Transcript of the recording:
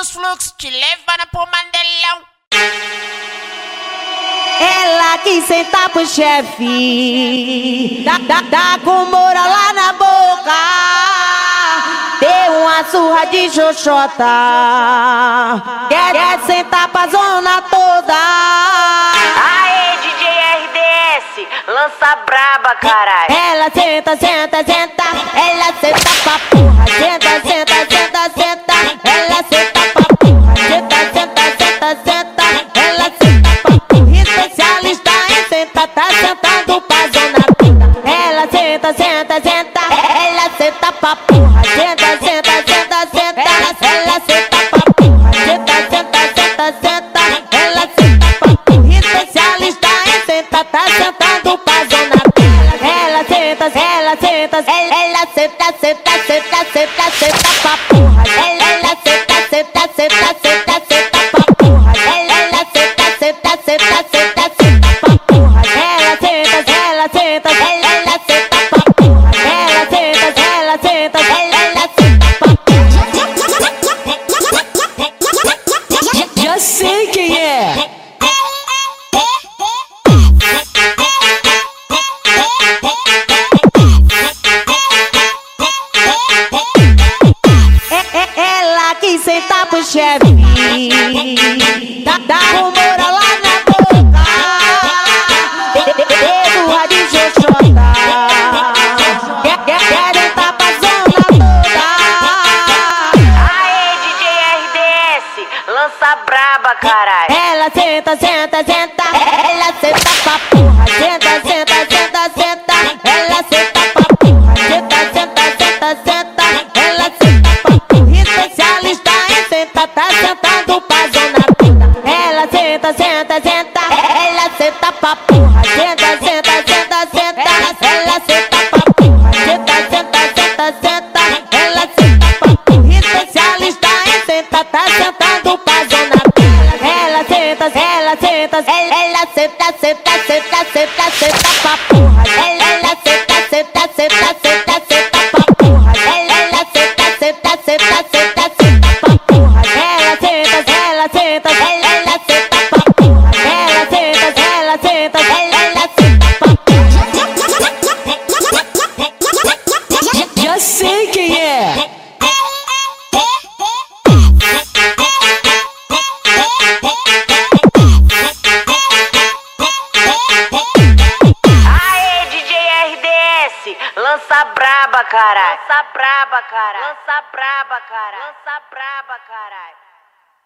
dos fluxos, te levando pro mandelão. Ela quis sentar pro chefe, dá, dá, dá com mora lá na boca. Deu uma surra de xoxota, quer, quer sentar pra zona toda. Aê, DJ RDS, lança braba, carai. Ela senta, senta, senta, ela senta pra senta, senta, senta, ela senta pra porra. Senta, senta, senta, senta, ela senta pra porra. Senta, senta, senta, senta, ela senta pra porra. Especialista em senta, tá sentando pra zona. Ela senta, ela senta, ela, ela senta, senta, senta, senta, senta pra porra. Sentar pro chefe. Dá, dá rumora lá na boca. De- de- Dedo de xoxota Quer, quer, quer entrar pra zona toda. Aê, DJ RDS, lança braba, carai. Ela senta, senta, senta. Ela senta pra porra. Senta, senta, senta, senta, Ela senta pra porra Senta, senta, senta, senta Ela senta pra porra Senta, senta, senta, senta Ela senta pra porra Especialista em senta Tá sentando pra zona Ela senta, ela senta Ela, senta, senta, senta, senta, senta pra porra Ela, senta, senta, senta, senta braba, carai. Lança braba, carai. Lança braba, carai. Lança braba, carai.